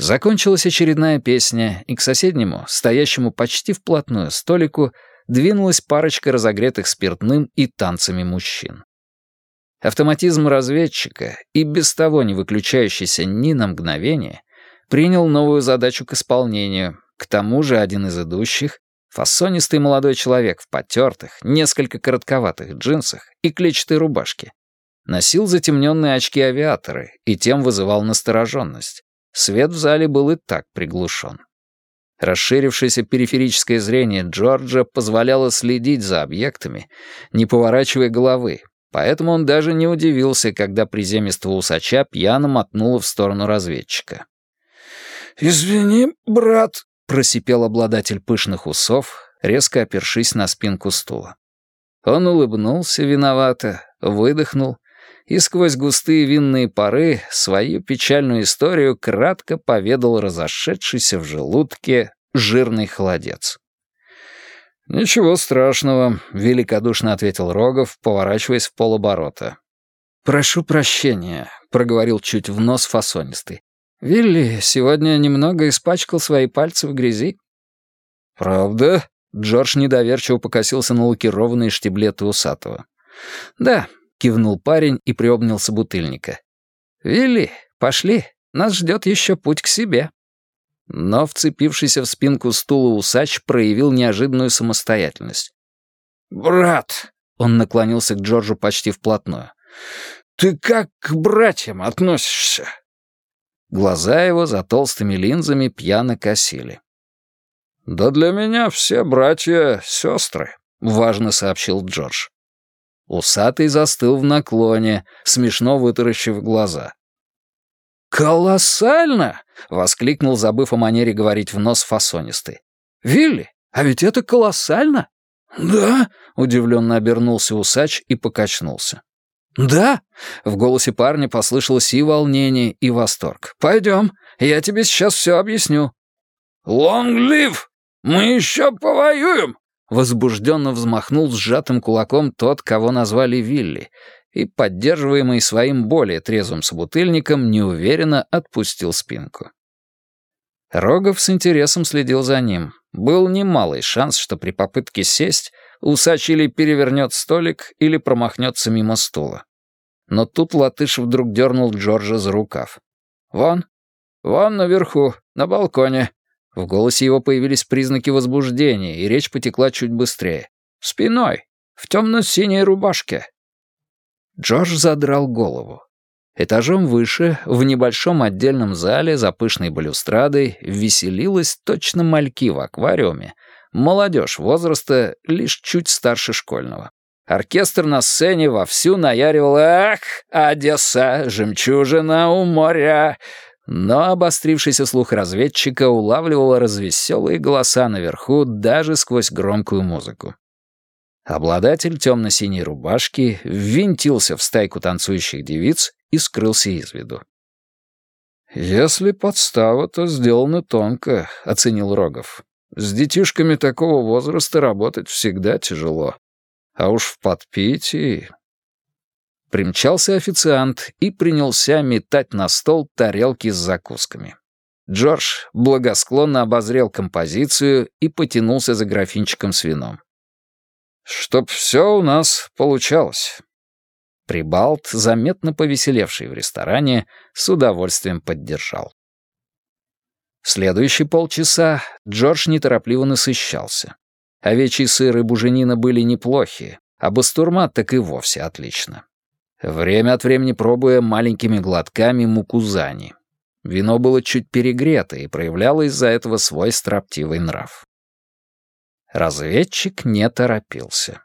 Закончилась очередная песня, и к соседнему, стоящему почти вплотную столику, двинулась парочка разогретых спиртным и танцами мужчин. Автоматизм разведчика, и без того не выключающийся ни на мгновение, принял новую задачу к исполнению. К тому же один из идущих, фасонистый молодой человек в потертых, несколько коротковатых джинсах и клетчатой рубашке, носил затемненные очки-авиаторы и тем вызывал настороженность. Свет в зале был и так приглушен. Расширившееся периферическое зрение Джорджа позволяло следить за объектами, не поворачивая головы, поэтому он даже не удивился, когда приземистого усача пьяно мотнуло в сторону разведчика. «Извини, брат», — просипел обладатель пышных усов, резко опершись на спинку стула. Он улыбнулся виновато, выдохнул и сквозь густые винные пары свою печальную историю кратко поведал разошедшийся в желудке жирный холодец. «Ничего страшного», — великодушно ответил Рогов, поворачиваясь в полоборота. «Прошу прощения», — проговорил чуть в нос фасонистый. «Вилли сегодня немного испачкал свои пальцы в грязи». «Правда?» — Джордж недоверчиво покосился на лакированные штиблеты усатого. «Да, — кивнул парень и приобнял собутыльника. «Вилли, пошли, нас ждет еще путь к себе». Но вцепившийся в спинку стула усач проявил неожиданную самостоятельность. «Брат!» — он наклонился к Джорджу почти вплотную. «Ты как к братьям относишься?» Глаза его за толстыми линзами пьяно косили. «Да для меня все братья — сестры», — важно сообщил Джордж. Усатый застыл в наклоне, смешно вытаращив глаза. «Колоссально!» — воскликнул, забыв о манере говорить в нос фасонистый. «Вилли, а ведь это колоссально!» «Да?» — удивленно обернулся усач и покачнулся. «Да?» — в голосе парня послышалось и волнение, и восторг. «Пойдем, я тебе сейчас все объясню». «Long live! Мы еще повоюем!» Возбужденно взмахнул сжатым кулаком тот, кого назвали Вилли, и, поддерживаемый своим более трезвым собутыльником, неуверенно отпустил спинку. Рогов с интересом следил за ним. Был немалый шанс, что при попытке сесть усач или перевернет столик, или промахнется мимо стула. Но тут латыш вдруг дернул Джорджа за рукав. «Вон, вон наверху, на балконе. В голосе его появились признаки возбуждения, и речь потекла чуть быстрее. «Спиной! В темно-синей рубашке!» Джордж задрал голову. Этажом выше, в небольшом отдельном зале за пышной балюстрадой, веселилась точно мальки в аквариуме, молодежь возраста лишь чуть старше школьного. Оркестр на сцене вовсю наяривал «Ах, Одесса, жемчужина у моря!» Но обострившийся слух разведчика улавливал развеселые голоса наверху даже сквозь громкую музыку. Обладатель темно-синей рубашки ввинтился в стайку танцующих девиц и скрылся из виду. «Если подстава, то сделана тонко», — оценил Рогов. «С детишками такого возраста работать всегда тяжело. А уж в подпитии Примчался официант и принялся метать на стол тарелки с закусками. Джордж благосклонно обозрел композицию и потянулся за графинчиком с вином. «Чтоб все у нас получалось». Прибалт, заметно повеселевший в ресторане, с удовольствием поддержал. Следующие полчаса Джордж неторопливо насыщался. Овечий сыр и буженина были неплохие, а бастурмат так и вовсе отлично время от времени пробуя маленькими глотками мукузани. Вино было чуть перегрето и проявляло из-за этого свой строптивый нрав. Разведчик не торопился.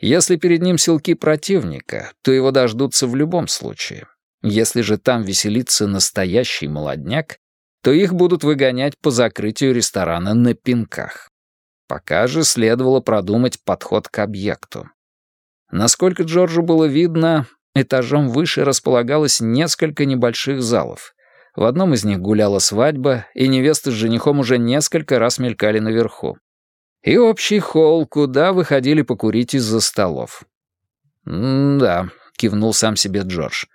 Если перед ним силки противника, то его дождутся в любом случае. Если же там веселится настоящий молодняк, то их будут выгонять по закрытию ресторана на пинках. Пока же следовало продумать подход к объекту. Насколько Джорджу было видно, Этажом выше располагалось несколько небольших залов. В одном из них гуляла свадьба, и невесты с женихом уже несколько раз мелькали наверху. И общий холл, куда выходили покурить из-за столов. «Да», — кивнул сам себе Джордж.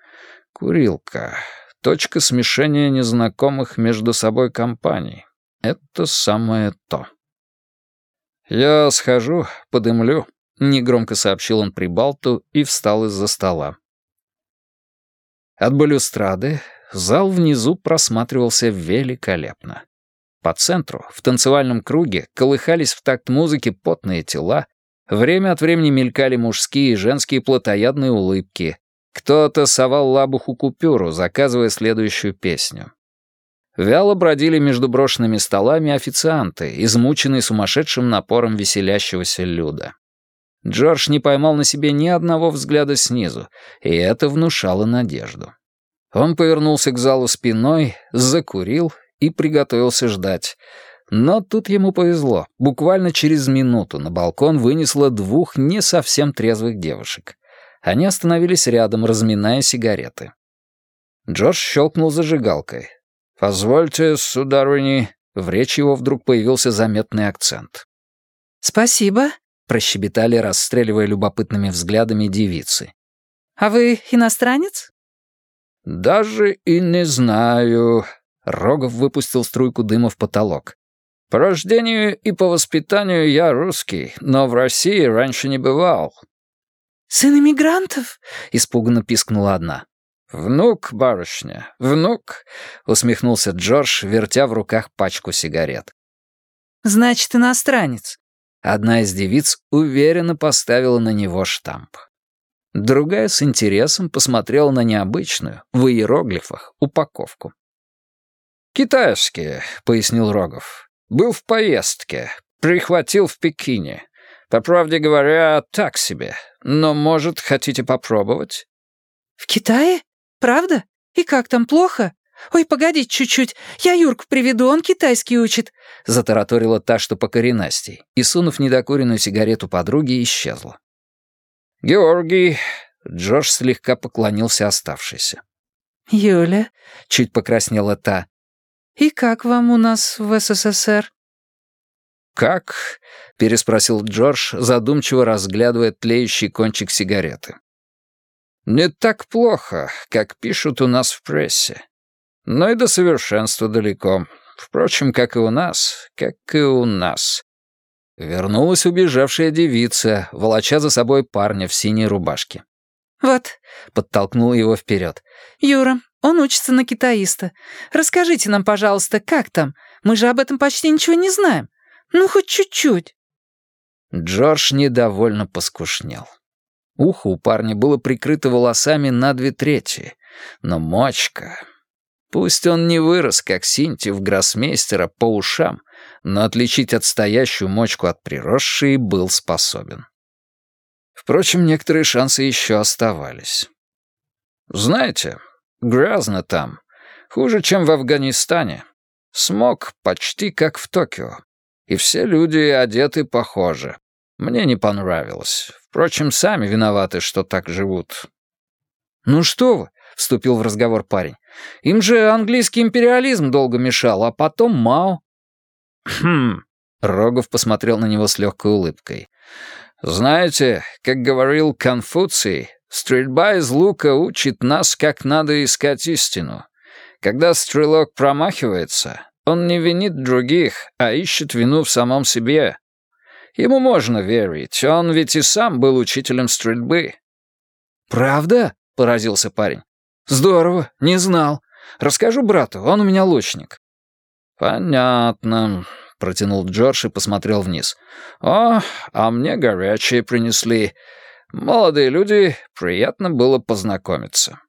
«Курилка. точка смешения незнакомых между собой компаний. Это самое то. «Я схожу, подымлю», — негромко сообщил он Прибалту и встал из-за стола. От балюстрады зал внизу просматривался великолепно. По центру, в танцевальном круге, колыхались в такт музыки потные тела, время от времени мелькали мужские и женские плотоядные улыбки. Кто-то совал лабуху купюру, заказывая следующую песню. Вяло бродили между брошенными столами официанты, измученные сумасшедшим напором веселящегося люда. Джордж не поймал на себе ни одного взгляда снизу, и это внушало надежду. Он повернулся к залу спиной, закурил и приготовился ждать. Но тут ему повезло. Буквально через минуту на балкон вынесло двух не совсем трезвых девушек. Они остановились рядом, разминая сигареты. Джордж щелкнул зажигалкой. «Позвольте, сударыни...» В речи его вдруг появился заметный акцент. «Спасибо», — прощебетали, расстреливая любопытными взглядами девицы. «А вы иностранец?» «Даже и не знаю». Рогов выпустил струйку дыма в потолок. «По рождению и по воспитанию я русский, но в России раньше не бывал». «Сын иммигрантов?» — испуганно пискнула одна. «Внук, барышня, внук», — усмехнулся Джордж, вертя в руках пачку сигарет. «Значит, иностранец». Одна из девиц уверенно поставила на него штамп. Другая с интересом посмотрела на необычную, в иероглифах, упаковку. «Китайские», — пояснил Рогов. «Был в поездке. Прихватил в Пекине. По правде говоря, так себе. Но, может, хотите попробовать?» «В Китае? Правда? И как там, плохо? Ой, погоди чуть-чуть. Я Юрку приведу, он китайский учит», — затараторила та, что по коренастей, и, сунув недокуренную сигарету подруге, исчезла. «Георгий...» — Джош слегка поклонился оставшейся. «Юля...» — чуть покраснела та. «И как вам у нас в СССР?» «Как?» — переспросил Джордж, задумчиво разглядывая тлеющий кончик сигареты. «Не так плохо, как пишут у нас в прессе. Но и до совершенства далеко. Впрочем, как и у нас, как и у нас. Вернулась убежавшая девица, волоча за собой парня в синей рубашке. «Вот», — подтолкнула его вперед. «Юра, он учится на китаиста. Расскажите нам, пожалуйста, как там? Мы же об этом почти ничего не знаем. Ну, хоть чуть-чуть». Джордж недовольно поскушнел. Ухо у парня было прикрыто волосами на две трети, но мочка... Пусть он не вырос, как Синти в гроссмейстера, по ушам, но отличить отстоящую мочку от приросшей был способен. Впрочем, некоторые шансы еще оставались. «Знаете, грязно там. Хуже, чем в Афганистане. Смог почти как в Токио. И все люди одеты похоже. Мне не понравилось. Впрочем, сами виноваты, что так живут». «Ну что вы?» — вступил в разговор парень. «Им же английский империализм долго мешал, а потом Мао. «Хм...» — Рогов посмотрел на него с легкой улыбкой. «Знаете, как говорил Конфуций, стрельба из лука учит нас, как надо искать истину. Когда стрелок промахивается, он не винит других, а ищет вину в самом себе. Ему можно верить, он ведь и сам был учителем стрельбы». «Правда?» — поразился парень. «Здорово, не знал. Расскажу брату, он у меня лучник». «Понятно», — протянул Джордж и посмотрел вниз. «О, а мне горячее принесли. Молодые люди, приятно было познакомиться».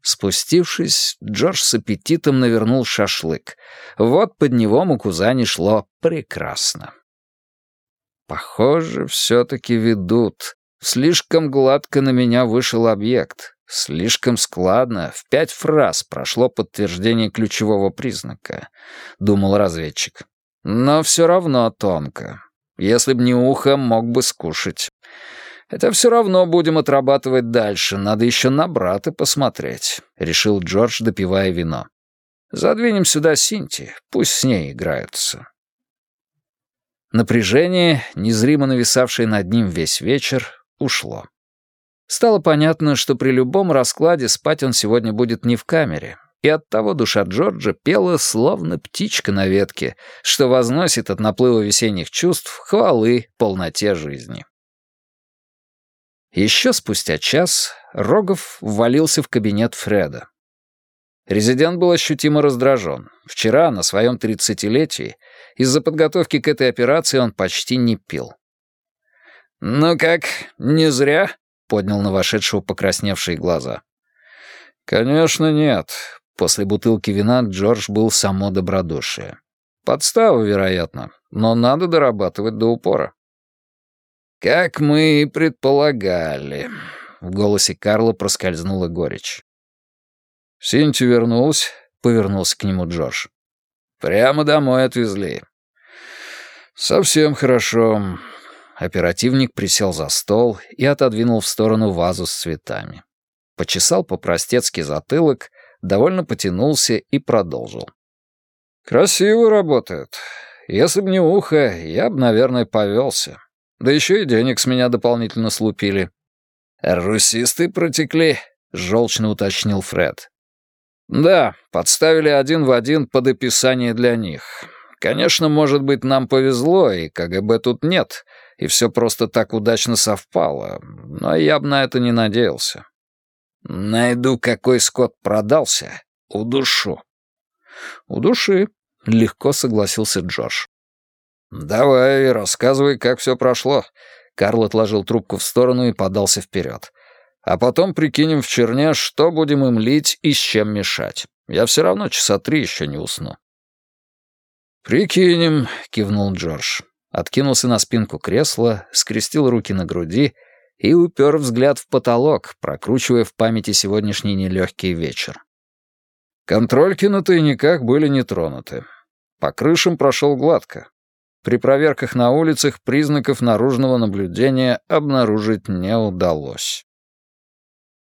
Спустившись, Джордж с аппетитом навернул шашлык. Вот под него мукузани шло прекрасно. Похоже, все-таки ведут. Слишком гладко на меня вышел объект. Слишком складно, в пять фраз прошло подтверждение ключевого признака, думал разведчик. Но все равно тонко. Если б не ухо, мог бы скушать. Это все равно будем отрабатывать дальше, надо еще на брата посмотреть, решил Джордж, допивая вино. Задвинем сюда Синти, пусть с ней играются. Напряжение, незримо нависавшее над ним весь вечер, ушло. Стало понятно, что при любом раскладе спать он сегодня будет не в камере, и оттого душа Джорджа пела словно птичка на ветке, что возносит от наплыва весенних чувств хвалы полноте жизни. Еще спустя час Рогов ввалился в кабинет Фреда. Резидент был ощутимо раздражен. Вчера, на своем тридцатилетии, из-за подготовки к этой операции он почти не пил. «Ну как, не зря?» — поднял на вошедшего покрасневшие глаза. «Конечно нет. После бутылки вина Джордж был само добродушие. Подстава, вероятно, но надо дорабатывать до упора. «Как мы и предполагали», — в голосе Карла проскользнула горечь. «Синти вернулась», — повернулся к нему Джордж. «Прямо домой отвезли». «Совсем хорошо». Оперативник присел за стол и отодвинул в сторону вазу с цветами. Почесал по-простецки затылок довольно потянулся и продолжил. «Красиво работают. Если б не ухо, я бы, наверное, повелся. Да еще и денег с меня дополнительно слупили». «Русисты протекли», — желчно уточнил Фред. «Да, подставили один в один под описание для них. Конечно, может быть, нам повезло, и КГБ тут нет, и все просто так удачно совпало, но я бы на это не надеялся. Найду, какой скот продался, удушу. Удуши, легко согласился Джош. Давай, рассказывай, как все прошло. Карл отложил трубку в сторону и подался вперед. А потом прикинем в черне, что будем им лить и с чем мешать. Я все равно часа три еще не усну. «Прикинем», — кивнул Джордж. Откинулся на спинку кресла, скрестил руки на груди — и упер взгляд в потолок, прокручивая в памяти сегодняшний нелегкий вечер. Контрольки на тайниках были не тронуты. По крышам прошел гладко. При проверках на улицах признаков наружного наблюдения обнаружить не удалось.